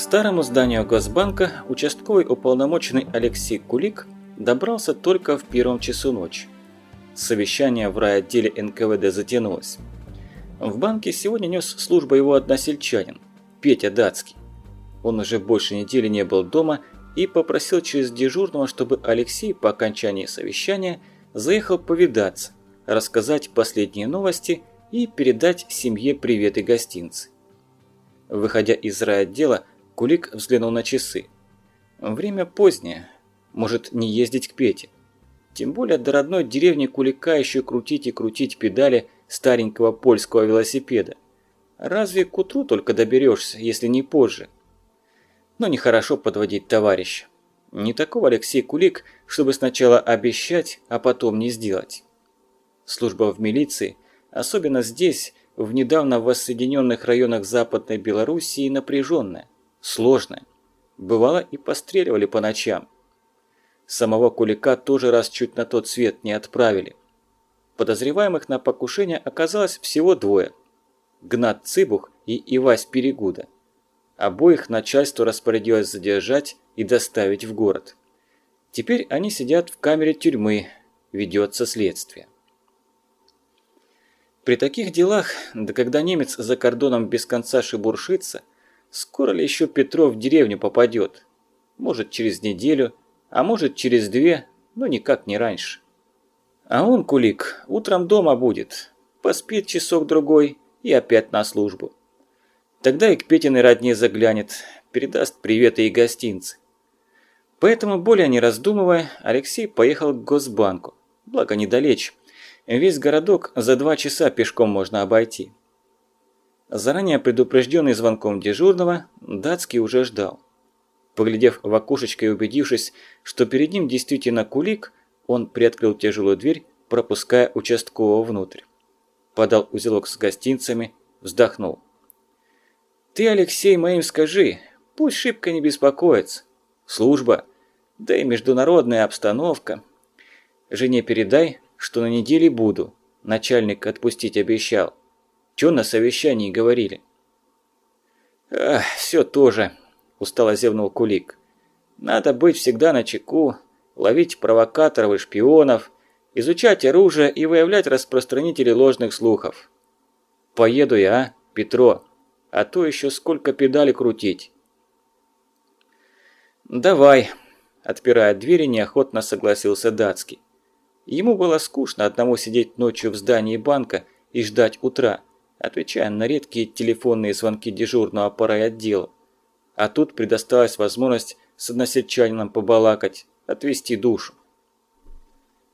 старому зданию Госбанка участковый уполномоченный Алексей Кулик добрался только в первом часу ночи. Совещание в райотделе НКВД затянулось. В банке сегодня нес службу его односельчанин, Петя Датский. Он уже больше недели не был дома и попросил через дежурного, чтобы Алексей по окончании совещания заехал повидаться, рассказать последние новости и передать семье привет и гостинцы. Выходя из райотдела, Кулик взглянул на часы. Время позднее, может не ездить к Пете. Тем более до родной деревни Кулика еще крутить и крутить педали старенького польского велосипеда. Разве к утру только доберешься, если не позже? Но нехорошо подводить товарища. Не такого Алексей Кулик, чтобы сначала обещать, а потом не сделать. Служба в милиции, особенно здесь, в недавно воссоединенных районах Западной Белоруссии, напряженная, сложная. Бывало и постреливали по ночам. Самого Кулика тоже раз чуть на тот свет не отправили. Подозреваемых на покушение оказалось всего двое. Гнат Цыбух и Ивась Перегуда. Обоих начальство распорядилось задержать и доставить в город. Теперь они сидят в камере тюрьмы, ведется следствие. При таких делах, да когда немец за кордоном без конца шебуршится, скоро ли еще Петров в деревню попадет? Может через неделю, а может через две, но никак не раньше. А он, Кулик, утром дома будет, поспит часок-другой и опять на службу. Тогда и к Петиной родне заглянет, передаст приветы и гостинцы. Поэтому, более не раздумывая, Алексей поехал к Госбанку, благо недалече. Весь городок за два часа пешком можно обойти. Заранее предупрежденный звонком дежурного, Датский уже ждал. Поглядев в окошечко и убедившись, что перед ним действительно кулик, он приоткрыл тяжелую дверь, пропуская участкового внутрь. Подал узелок с гостинцами, вздохнул. «Ты, Алексей, моим скажи, пусть шибко не беспокоится. Служба, да и международная обстановка. Жене передай, что на неделе буду. Начальник отпустить обещал. Чё на совещании говорили?» «Ах, все тоже», устало зевнул Кулик. «Надо быть всегда на чеку, ловить провокаторов и шпионов, изучать оружие и выявлять распространителей ложных слухов. Поеду я, а, Петро, а то еще сколько педали крутить». «Давай», – отпирая двери, неохотно согласился Датский. Ему было скучно одному сидеть ночью в здании банка и ждать утра, отвечая на редкие телефонные звонки дежурного по райотделу. А тут предоставилась возможность с односельчанином побалакать, отвести душу.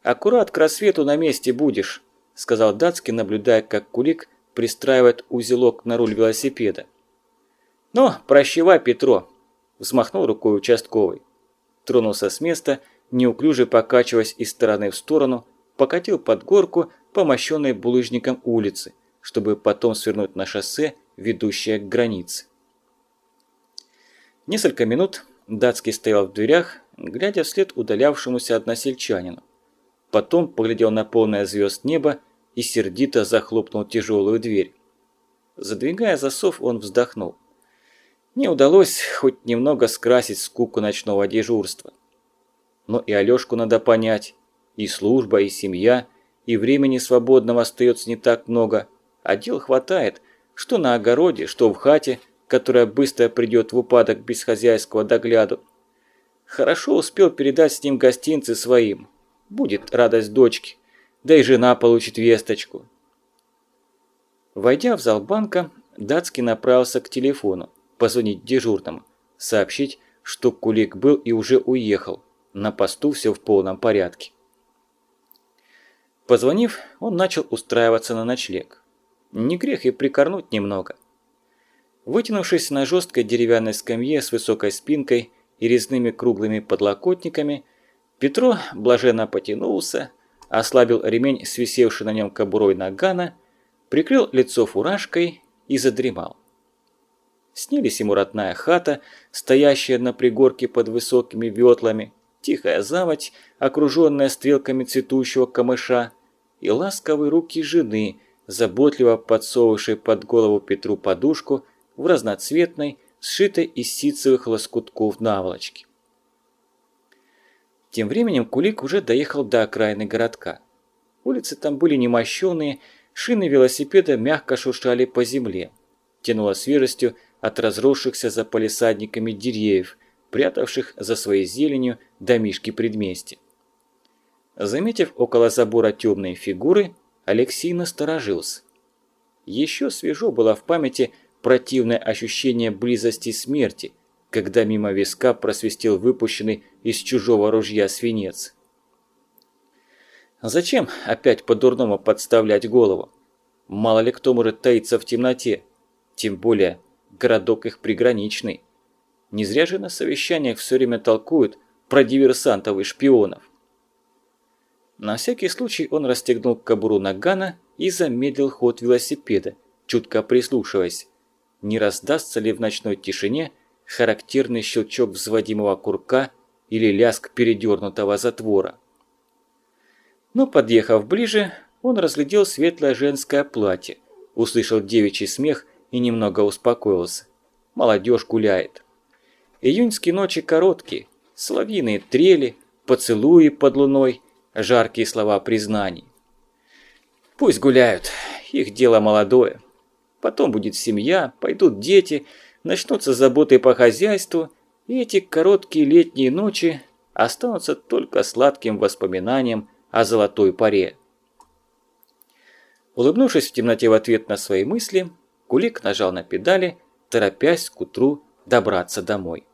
«Аккурат к рассвету на месте будешь», – сказал Датский, наблюдая, как Кулик пристраивает узелок на руль велосипеда. «Ну, прощевай, Петро», – взмахнул рукой участковый. Тронулся с места, неуклюже покачиваясь из стороны в сторону, покатил под горку по мощенной булыжником улицы, чтобы потом свернуть на шоссе, ведущее к границе. Несколько минут датский стоял в дверях, глядя вслед удалявшемуся односельчанину. Потом поглядел на полное звезд небо и сердито захлопнул тяжелую дверь. Задвигая засов, он вздохнул. Не удалось хоть немного скрасить скуку ночного дежурства. Но и Алёшку надо понять. И служба, и семья, и времени свободного остается не так много, а дел хватает, что на огороде, что в хате – которая быстро придет в упадок без хозяйского догляду. Хорошо успел передать с ним гостинцы своим. Будет радость дочки, да и жена получит весточку. Войдя в зал банка, Датский направился к телефону, позвонить дежурному, сообщить, что Кулик был и уже уехал. На посту все в полном порядке. Позвонив, он начал устраиваться на ночлег. Не грех и прикорнуть немного. Вытянувшись на жесткой деревянной скамье с высокой спинкой и резными круглыми подлокотниками, Петро блаженно потянулся, ослабил ремень с висевшей на нем кобурой нагана, прикрыл лицо фуражкой и задремал. Снились ему родная хата, стоящая на пригорке под высокими ветлами, тихая заводь, окруженная стрелками цветущего камыша, и ласковые руки жены, заботливо подсовывавшей под голову Петру подушку – в разноцветной, сшитой из ситцевых лоскутков наволочки. Тем временем Кулик уже доехал до окраины городка. Улицы там были немощенные, шины велосипеда мягко шуршали по земле. Тянуло свежестью от разросшихся за палисадниками деревьев, прятавших за своей зеленью домишки предместья. Заметив около забора темные фигуры, Алексей насторожился. Еще свежо было в памяти противное ощущение близости смерти, когда мимо виска просвистел выпущенный из чужого ружья свинец. Зачем опять по-дурному подставлять голову? Мало ли кто может таиться в темноте, тем более городок их приграничный. Не зря же на совещаниях все время толкуют про диверсантов и шпионов. На всякий случай он расстегнул кобуру нагана и замедлил ход велосипеда, чутко прислушиваясь, не раздастся ли в ночной тишине характерный щелчок взводимого курка или лязг передернутого затвора. Но подъехав ближе, он разглядел светлое женское платье, услышал девичий смех и немного успокоился. Молодежь гуляет. Июньские ночи короткие, соловьиные трели, поцелуи под луной, жаркие слова признаний. Пусть гуляют, их дело молодое. Потом будет семья, пойдут дети, начнутся заботы по хозяйству, и эти короткие летние ночи останутся только сладким воспоминанием о золотой паре. Улыбнувшись в темноте в ответ на свои мысли, Кулик нажал на педали, торопясь к утру добраться домой.